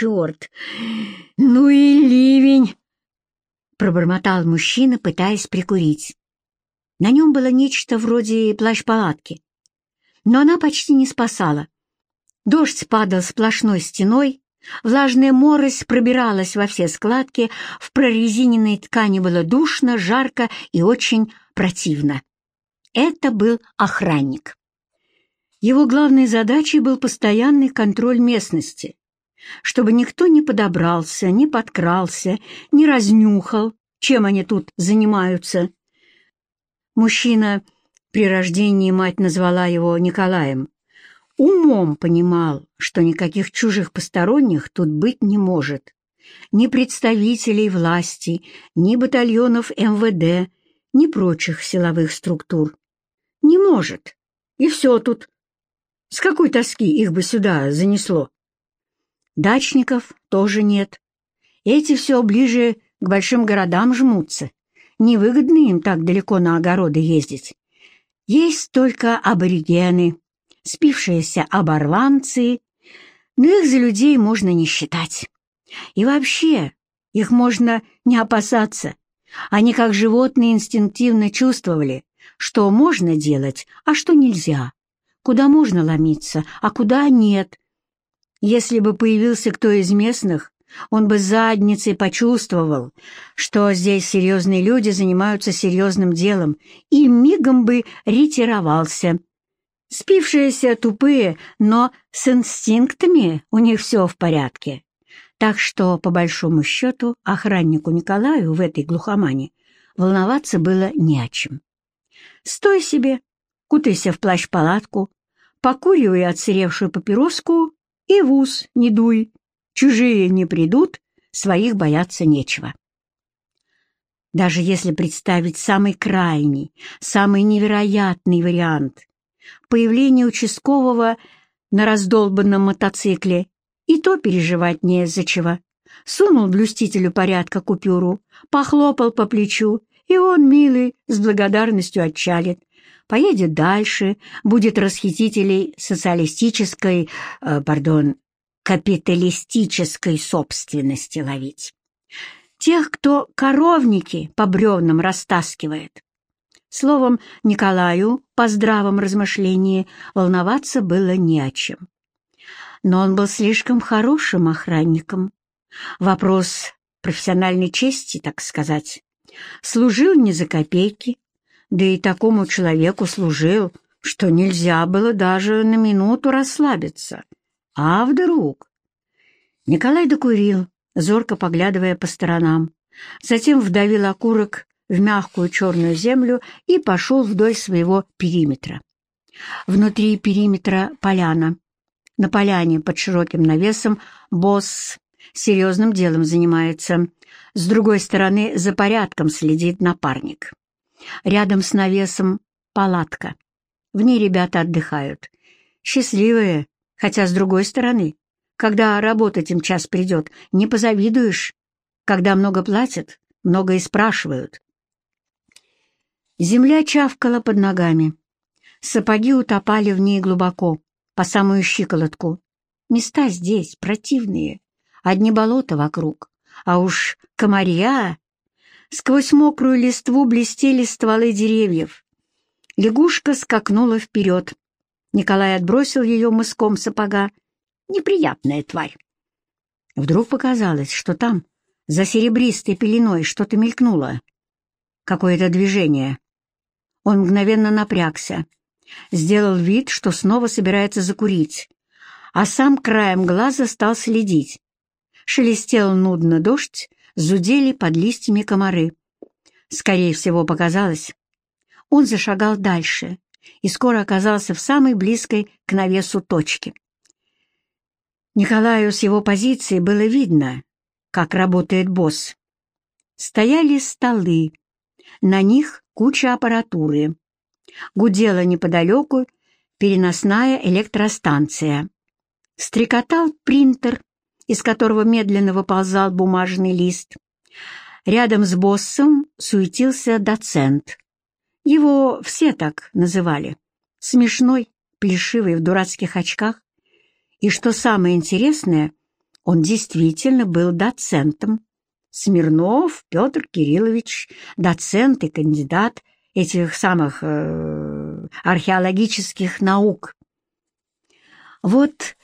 черт! Ну и ливень!» Пробормотал мужчина, пытаясь прикурить. На нем было нечто вроде плащ-палатки, но она почти не спасала. Дождь падал сплошной стеной, влажная морось пробиралась во все складки, в прорезиненной ткани было душно, жарко и очень противно. Это был охранник. Его главной задачей был постоянный контроль местности, чтобы никто не подобрался, не подкрался, не разнюхал, чем они тут занимаются. Мужчина, при рождении мать назвала его Николаем, умом понимал, что никаких чужих посторонних тут быть не может. Ни представителей власти, ни батальонов МВД, ни прочих силовых структур. Не может. И все тут. С какой тоски их бы сюда занесло? Дачников тоже нет. Эти все ближе к большим городам жмутся. Невыгодно им так далеко на огороды ездить. Есть только аборигены, спившиеся оборванцы, но их за людей можно не считать. И вообще, их можно не опасаться. Они, как животные, инстинктивно чувствовали, что можно делать, а что нельзя куда можно ломиться, а куда нет. Если бы появился кто из местных, он бы задницей почувствовал, что здесь серьезные люди занимаются серьезным делом, и мигом бы ретировался. Спившиеся тупые, но с инстинктами у них все в порядке. Так что, по большому счету, охраннику Николаю в этой глухомане волноваться было не о чем. Стой себе, кутайся в плащ-палатку, покуривай отсыревшую папироску и в ус не дуй. Чужие не придут, своих бояться нечего. Даже если представить самый крайний, самый невероятный вариант появления участкового на раздолбанном мотоцикле, и то переживать не из-за чего. Сунул блюстителю порядка купюру, похлопал по плечу, и он, милый, с благодарностью отчалит, поедет дальше, будет расхитителей социалистической, э, пардон, капиталистической собственности ловить. Тех, кто коровники по бревнам растаскивает. Словом, Николаю по здравом размышлении волноваться было не о чем. Но он был слишком хорошим охранником. Вопрос профессиональной чести, так сказать. Служил не за копейки, да и такому человеку служил, что нельзя было даже на минуту расслабиться. А вдруг? Николай докурил, зорко поглядывая по сторонам, затем вдавил окурок в мягкую черную землю и пошел вдоль своего периметра. Внутри периметра поляна. На поляне под широким навесом босс серьезным делом занимается. С другой стороны за порядком следит напарник. Рядом с навесом палатка. В ней ребята отдыхают. Счастливые, хотя с другой стороны, когда работать им час придет, не позавидуешь. Когда много платят, много и спрашивают. Земля чавкала под ногами. Сапоги утопали в ней глубоко, по самую щиколотку. Места здесь противные, одни болота вокруг, а уж комарья Сквозь мокрую листву блестели стволы деревьев. Лягушка скакнула вперед. Николай отбросил ее мыском сапога. Неприятная тварь. Вдруг показалось, что там, за серебристой пеленой, что-то мелькнуло. Какое-то движение. Он мгновенно напрягся. Сделал вид, что снова собирается закурить. А сам краем глаза стал следить. Шелестел нудно дождь, зудели под листьями комары. Скорее всего, показалось. Он зашагал дальше и скоро оказался в самой близкой к навесу точке. Николаю с его позиции было видно, как работает босс. Стояли столы, на них куча аппаратуры. Гудела неподалеку переносная электростанция. Стрекотал принтер, из которого медленно выползал бумажный лист. Рядом с боссом суетился доцент. Его все так называли. Смешной, плешивый в дурацких очках. И что самое интересное, Он действительно был доцентом. Смирнов Петр Кириллович, доцент и кандидат этих самых э, археологических наук. «Вот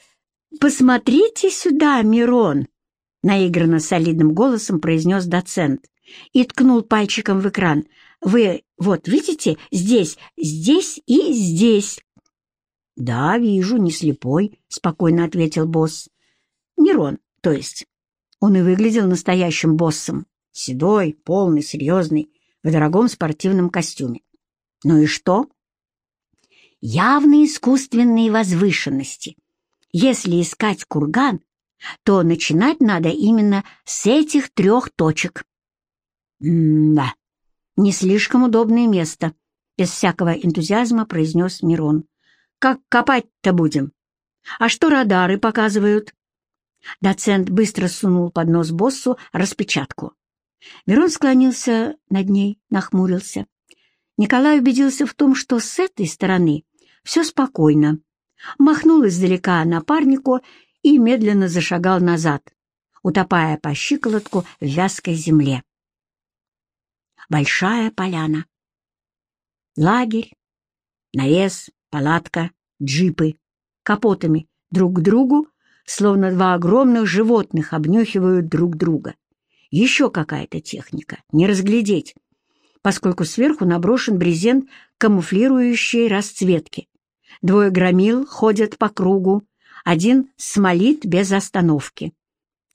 посмотрите сюда, Мирон!» — наигранно солидным голосом произнес доцент и ткнул пальчиком в экран. «Вы вот видите, здесь, здесь и здесь». «Да, вижу, не слепой», — спокойно ответил босс. «Мирон, то есть». Он и выглядел настоящим боссом. Седой, полный, серьезный, в дорогом спортивном костюме. Ну и что? Явные искусственные возвышенности. Если искать курган, то начинать надо именно с этих трех точек. «М-да, не слишком удобное место», — без всякого энтузиазма произнес Мирон. «Как копать-то будем? А что радары показывают?» Доцент быстро сунул под нос боссу распечатку. Мирон склонился над ней, нахмурился. Николай убедился в том, что с этой стороны все спокойно. Махнул издалека напарнику и медленно зашагал назад, утопая по щиколотку в вязкой земле. Большая поляна. Лагерь, навес, палатка, джипы, капотами друг к другу, словно два огромных животных обнюхивают друг друга. Еще какая-то техника, не разглядеть, поскольку сверху наброшен брезент камуфлирующей расцветки. Двое громил ходят по кругу, один смолит без остановки.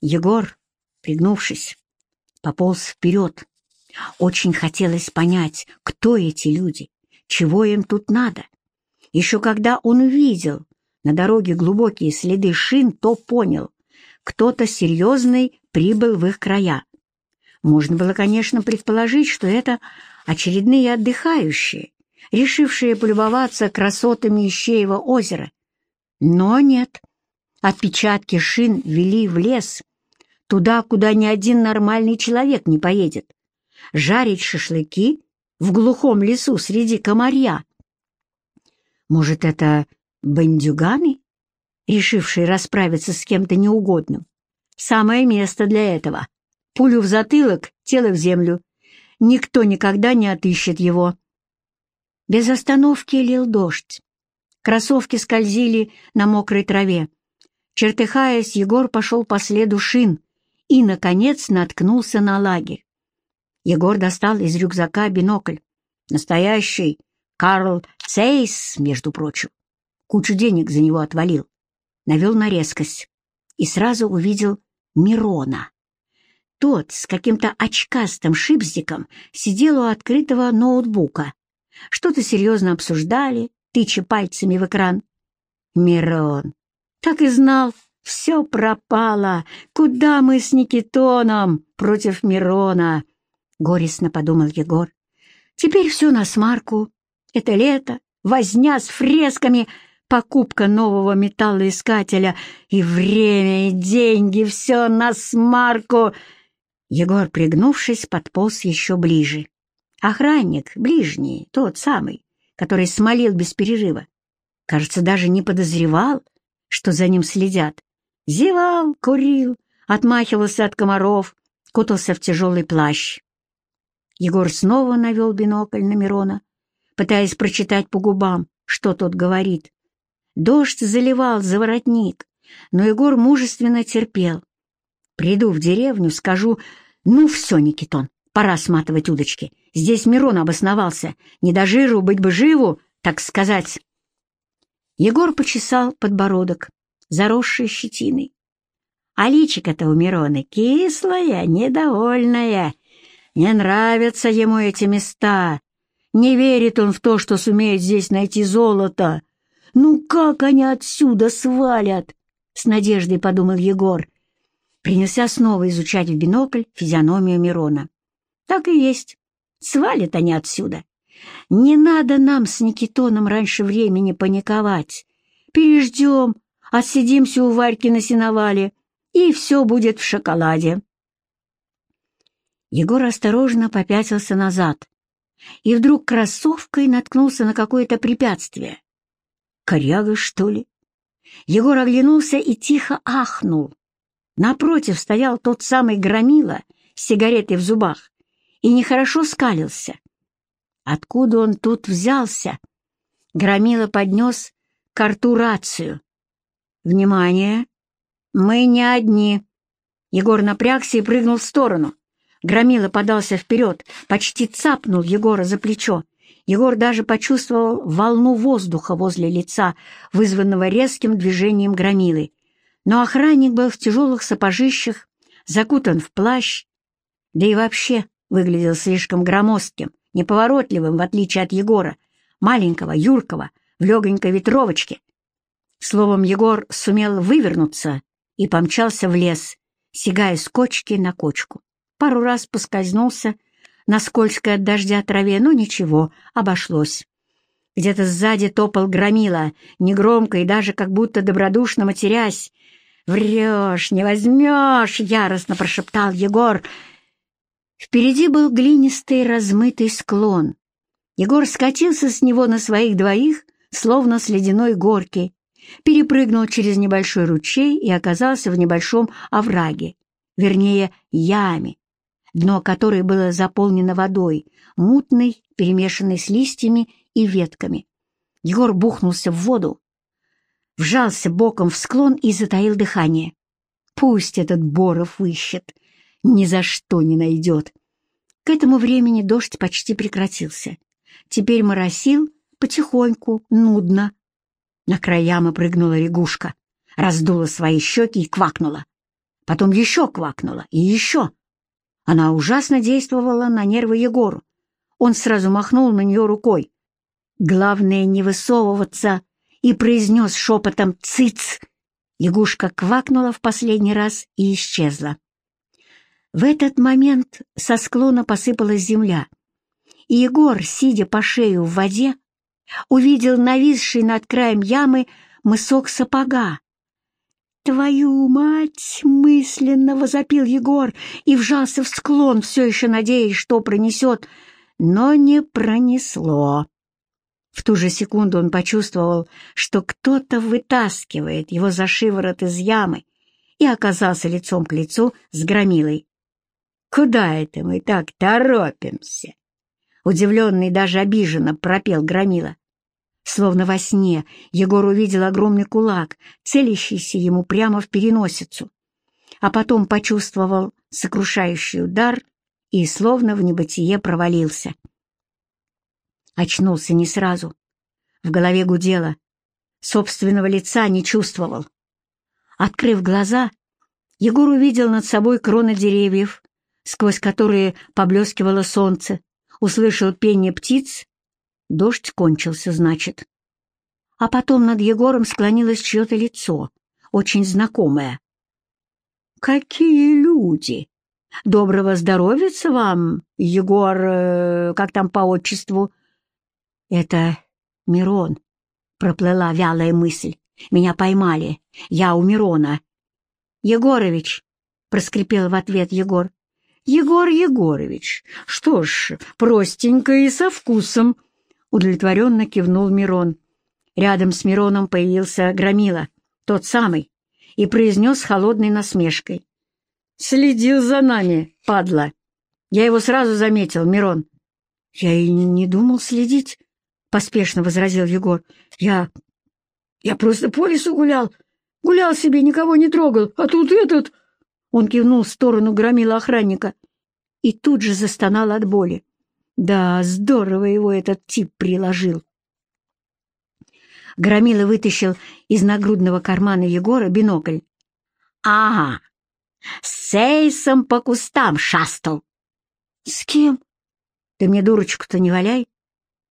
Егор, пригнувшись, пополз вперед. Очень хотелось понять, кто эти люди, чего им тут надо. Еще когда он увидел на дороге глубокие следы шин, то понял, кто-то серьезный прибыл в их края. Можно было, конечно, предположить, что это очередные отдыхающие, решившие полюбоваться красотами Ищеева озера. Но нет. Отпечатки шин вели в лес, туда, куда ни один нормальный человек не поедет. Жарить шашлыки в глухом лесу среди комарья. Может, это бандюганы, решившие расправиться с кем-то неугодным? Самое место для этого. Пулю в затылок, тело в землю. Никто никогда не отыщет его. Без остановки лил дождь. Кроссовки скользили на мокрой траве. Чертыхаясь, Егор пошел по следу шин и, наконец, наткнулся на лагерь. Егор достал из рюкзака бинокль. Настоящий Карл Цейс, между прочим. Кучу денег за него отвалил. Навел на резкость и сразу увидел Мирона. Тот с каким-то очкастым шипздиком сидел у открытого ноутбука. Что-то серьезно обсуждали, тыча пальцами в экран. Мирон. Так и знал, все пропало. Куда мы с Никитоном против Мирона? Горестно подумал Егор. Теперь все на смарку. Это лето, возня с фресками — покупка нового металлоискателя и время, и деньги, все на смарку. Егор, пригнувшись, подполз еще ближе. Охранник, ближний, тот самый, который смолил без перерыва, кажется, даже не подозревал, что за ним следят. Зевал, курил, отмахивался от комаров, кутался в тяжелый плащ. Егор снова навел бинокль на Мирона, пытаясь прочитать по губам, что тот говорит. Дождь заливал за воротник, но Егор мужественно терпел. Приду в деревню, скажу, ну все, Никитон, пора сматывать удочки. Здесь Мирон обосновался, не до жиру, быть бы живу, так сказать. Егор почесал подбородок, заросший щетиной. А личико-то у Мирона кислое, недовольное. Не нравятся ему эти места. Не верит он в то, что сумеет здесь найти золото. «Ну как они отсюда свалят?» — с надеждой подумал Егор. Принялся снова изучать в бинокль физиономию Мирона. «Так и есть. Свалят они отсюда. Не надо нам с Никитоном раньше времени паниковать. Переждем, отсидимся у Варьки на сеновале, и все будет в шоколаде». Егор осторожно попятился назад и вдруг кроссовкой наткнулся на какое-то препятствие. Коряга, что ли? Егор оглянулся и тихо ахнул. Напротив стоял тот самый громила с сигаретой в зубах и нехорошо скалился. Откуда он тут взялся? Громила поднес к рту рацию. «Внимание! Мы не одни!» Егор напрягся и прыгнул в сторону. Громила подался вперед, почти цапнул Егора за плечо. Егор даже почувствовал волну воздуха возле лица, вызванного резким движением громилы. Но охранник был в тяжелых сапожищах, закутан в плащ, да и вообще выглядел слишком громоздким, неповоротливым, в отличие от Егора, маленького, юркого, в легонькой ветровочке. Словом, Егор сумел вывернуться и помчался в лес, сигая с кочки на кочку. Пару раз поскользнулся на скользкой от дождя траве, но ничего, обошлось. Где-то сзади топал громила, негромко и даже как будто добродушно матерясь. «Врешь, не возьмешь!» — яростно прошептал Егор. Впереди был глинистый размытый склон. Егор скатился с него на своих двоих, словно с ледяной горки, перепрыгнул через небольшой ручей и оказался в небольшом овраге, вернее, яме, дно которой было заполнено водой, мутной, перемешанной с листьями и ветками. Егор бухнулся в воду, вжался боком в склон и затаил дыхание. Пусть этот Боров ищет, ни за что не найдет. К этому времени дождь почти прекратился. Теперь моросил потихоньку, нудно. На края мы прыгнула лягушка, раздула свои щеки и квакнула. Потом еще квакнула и еще. Она ужасно действовала на нервы Егору. Он сразу махнул на нее рукой. Главное не высовываться и произнес шепотом «Цыц!». Лягушка квакнула в последний раз и исчезла. В этот момент со склона посыпалась земля, и Егор, сидя по шею в воде, увидел нависший над краем ямы мысок сапога, «Твою мать!» — мысленно возопил Егор и вжался в склон, все еще надеясь, что пронесет, но не пронесло. В ту же секунду он почувствовал, что кто-то вытаскивает его за шиворот из ямы и оказался лицом к лицу с громилой. «Куда это мы так торопимся?» Удивленный даже обиженно пропел громила. Словно во сне Егор увидел огромный кулак, целящийся ему прямо в переносицу, а потом почувствовал сокрушающий удар и словно в небытие провалился. Очнулся не сразу. В голове гудело. Собственного лица не чувствовал. Открыв глаза, Егор увидел над собой кроны деревьев, сквозь которые поблескивало солнце, услышал пение птиц Дождь кончился, значит. А потом над Егором склонилось чье-то лицо, очень знакомое. «Какие люди! Доброго здоровья вам, Егор, э, как там по отчеству?» «Это Мирон», — проплыла вялая мысль. «Меня поймали. Я у Мирона». «Егорович», — проскрипел в ответ Егор. «Егор Егорович, что ж, простенько и со вкусом», Удовлетворенно кивнул Мирон. Рядом с Мироном появился Громила, тот самый, и произнес холодной насмешкой. «Следил за нами, падла. Я его сразу заметил, Мирон». «Я и не думал следить», — поспешно возразил Егор. «Я... я просто по лесу гулял. Гулял себе, никого не трогал, а тут этот...» Он кивнул в сторону громила охранника и тут же застонал от боли. Да, здорово его этот тип приложил. Громила вытащил из нагрудного кармана Егора бинокль. «Ага, с Сейсом по кустам шастал». «С кем?» «Ты мне дурочку-то не валяй».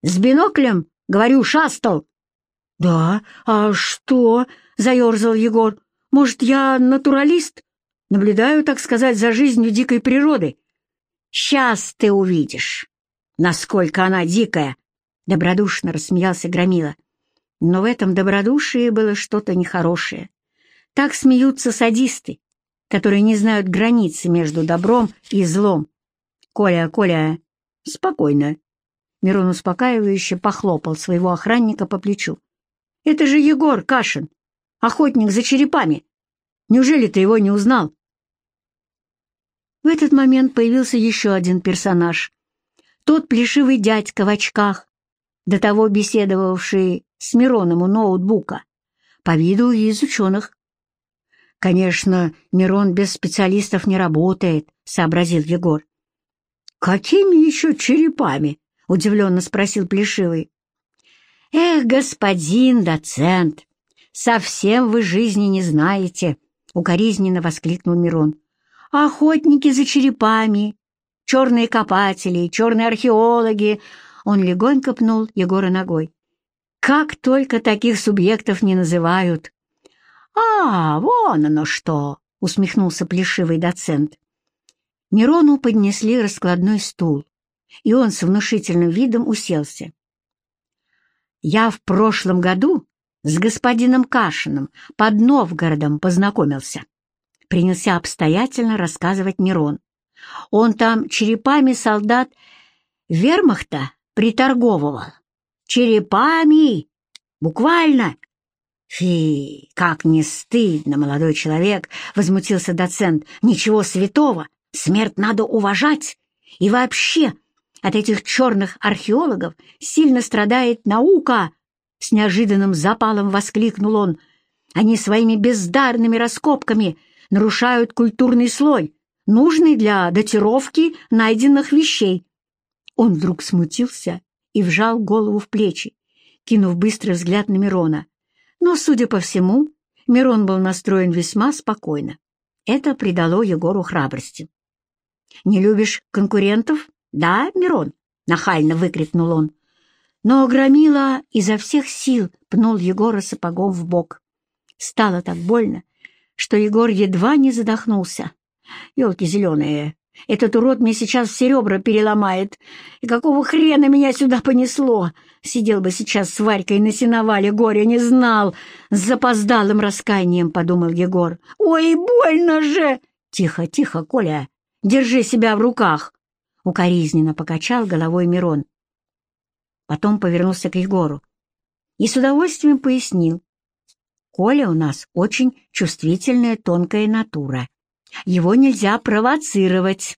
«С биноклем, говорю, шастал». «Да? А что?» — заерзал Егор. «Может, я натуралист? Наблюдаю, так сказать, за жизнью дикой природы». «Сейчас ты увидишь» насколько она дикая!» — добродушно рассмеялся Громила. Но в этом добродушии было что-то нехорошее. Так смеются садисты, которые не знают границы между добром и злом. «Коля, Коля, спокойно!» Мирон успокаивающе похлопал своего охранника по плечу. «Это же Егор Кашин, охотник за черепами. Неужели ты его не узнал? В этот момент появился еще один персонаж. Тот плешивый дядька в очках, до того беседовавший с Мироном у ноутбука, по виду из ученых. «Конечно, Мирон без специалистов не работает», — сообразил Егор. «Какими еще черепами?» — удивленно спросил Плешивый. «Эх, господин доцент, совсем вы жизни не знаете!» — укоризненно воскликнул Мирон. «Охотники за черепами, черные копатели, черные археологи!» Он легонько пнул Егора ногой. «Как только таких субъектов не называют!» «А, вон оно что!» — усмехнулся плешивый доцент. Мирону поднесли раскладной стул, и он с внушительным видом уселся. «Я в прошлом году с господином Кашиным под Новгородом познакомился», принялся обстоятельно рассказывать Мирон. «Он там черепами солдат вермахта приторговывал. Черепами! Буквально!» «Фи, как не стыдно, молодой человек!» — возмутился доцент. «Ничего святого! Смерть надо уважать! И вообще, от этих черных археологов сильно страдает наука!» С неожиданным запалом воскликнул он. «Они своими бездарными раскопками нарушают культурный слой, нужный для датировки найденных вещей». Он вдруг смутился и вжал голову в плечи, кинув быстрый взгляд на Мирона. Но, судя по всему, Мирон был настроен весьма спокойно. Это придало Егору храбрости. «Не любишь конкурентов? Да, Мирон?» — нахально выкрикнул он. Но Громила изо всех сил пнул Егора сапогом в бок. Стало так больно, что Егор едва не задохнулся. «Елки зеленые, этот урод мне сейчас все ребра переломает. И какого хрена меня сюда понесло? Сидел бы сейчас с Варькой на сеновале, горя не знал. С запоздалым раскаянием, — подумал Егор. Ой, больно же! Тихо, тихо, Коля, держи себя в руках. Укоризненно покачал головой Мирон. Потом повернулся к Егору и с удовольствием пояснил. Коля у нас очень чувствительная тонкая натура. Его нельзя провоцировать.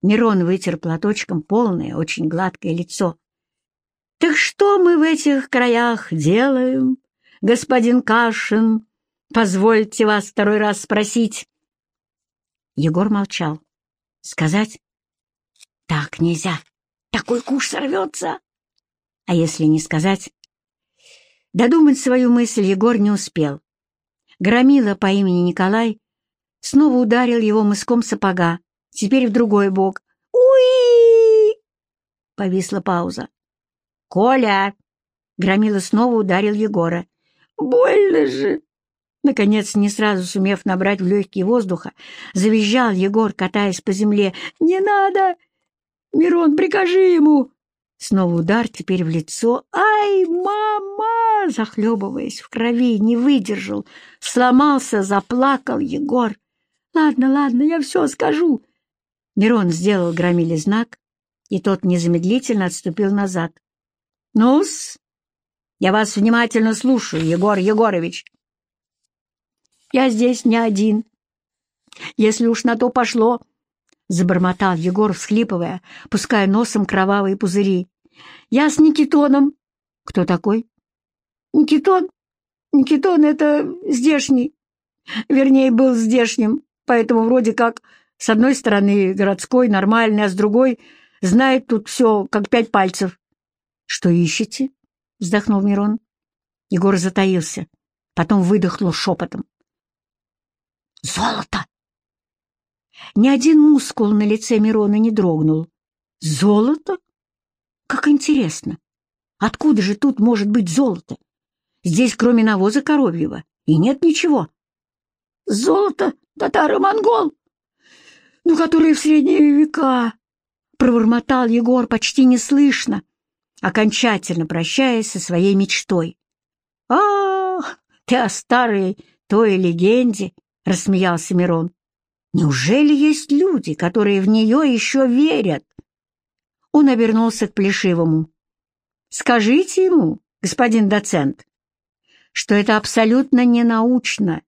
Мирон вытер платочком полное, очень гладкое лицо. «Так что мы в этих краях делаем, господин Кашин? Позвольте вас второй раз спросить». Егор молчал. «Сказать?» «Так нельзя. Такой куш сорвется». А если не сказать? Додумать свою мысль Егор не успел. Громила по имени Николай снова ударил его мыском сапога, теперь в другой бок. «Уи!» Повисла пауза. «Коля!» Громила снова ударил Егора. «Больно же!» Наконец, не сразу сумев набрать в легкие воздуха, завизжал Егор, катаясь по земле. «Не надо! Мирон, прикажи ему!» Снова удар, теперь в лицо. «Ай, мама!» Захлебываясь в крови, не выдержал. Сломался, заплакал Егор. «Ладно, ладно, я все скажу». Мирон сделал громиле знак, и тот незамедлительно отступил назад. «Ну-с, я вас внимательно слушаю, Егор Егорович». «Я здесь не один. Если уж на то пошло...» — забормотал Егор, всхлипывая, пуская носом кровавые пузыри. «Я с Никитоном». «Кто такой?» «Никитон? Никитон — это здешний. Вернее, был здешним поэтому вроде как с одной стороны городской, нормальный, а с другой знает тут все, как пять пальцев. — Что ищете? — вздохнул Мирон. Егор затаился, потом выдохнул шепотом. — Золото! Ни один мускул на лице Мирона не дрогнул. «Золото? Как интересно! Откуда же тут может быть золото? Здесь, кроме навоза коровьего, и нет ничего». «Золото татаро-монгол, ну, которые в средние века, пробормотал Егор почти неслышно, окончательно прощаясь со своей мечтой. а, ты о старой той легенде!» — рассмеялся Мирон. «Неужели есть люди, которые в нее еще верят?» Он обернулся к Плешивому. «Скажите ему, господин доцент, что это абсолютно ненаучно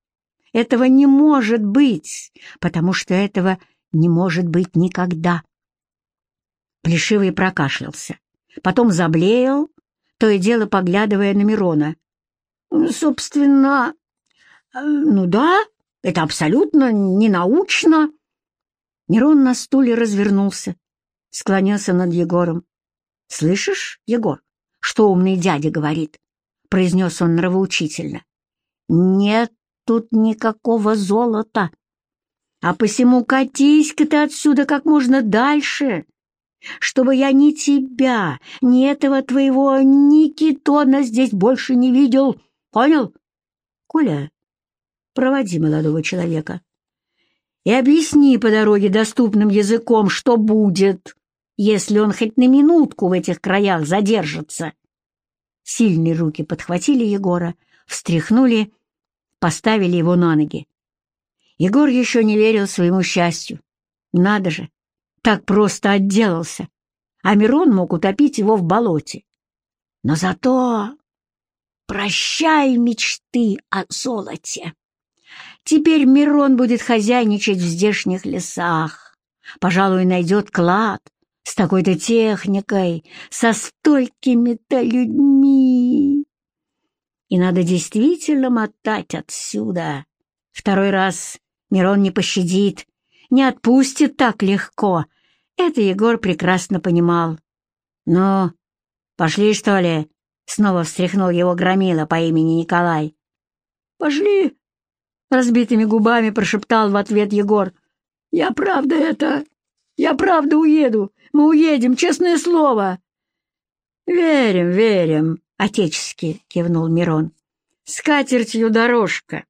этого не может быть, потому что этого не может быть никогда. Плешивый прокашлялся, потом заблеял, то и дело поглядывая на Мирона. «Собственно, э, ну да, это абсолютно ненаучно». Мирон на стуле развернулся, склонился над Егором. «Слышишь, Егор, что умный дядя говорит?» — произнес он нравоучительно. «Нет тут никакого золота, а посему катись-ка ты отсюда как можно дальше, чтобы я ни тебя, ни этого твоего Никитона здесь больше не видел. Понял? Коля, проводи молодого человека и объясни по дороге доступным языком, что будет, если он хоть на минутку в этих краях задержится. Сильные руки подхватили Егора, встряхнули, поставили его на ноги. Егор еще не верил своему счастью. Надо же, так просто отделался, а Мирон мог утопить его в болоте. Но зато прощай мечты о золоте. Теперь Мирон будет хозяйничать в здешних лесах. Пожалуй, найдет клад с такой-то техникой, со столькими-то людьми. И надо действительно мотать отсюда. Второй раз Мирон не пощадит, не отпустит так легко, это Егор прекрасно понимал. «Ну, пошли, что ли?» — снова встряхнул его громила по имени Николай. «Пошли!» — разбитыми губами прошептал в ответ Егор. «Я правда это... Я правда уеду. Мы уедем, честное слово!» «Верим, верим!» — отечески кивнул Мирон. «С катертью дорожка!»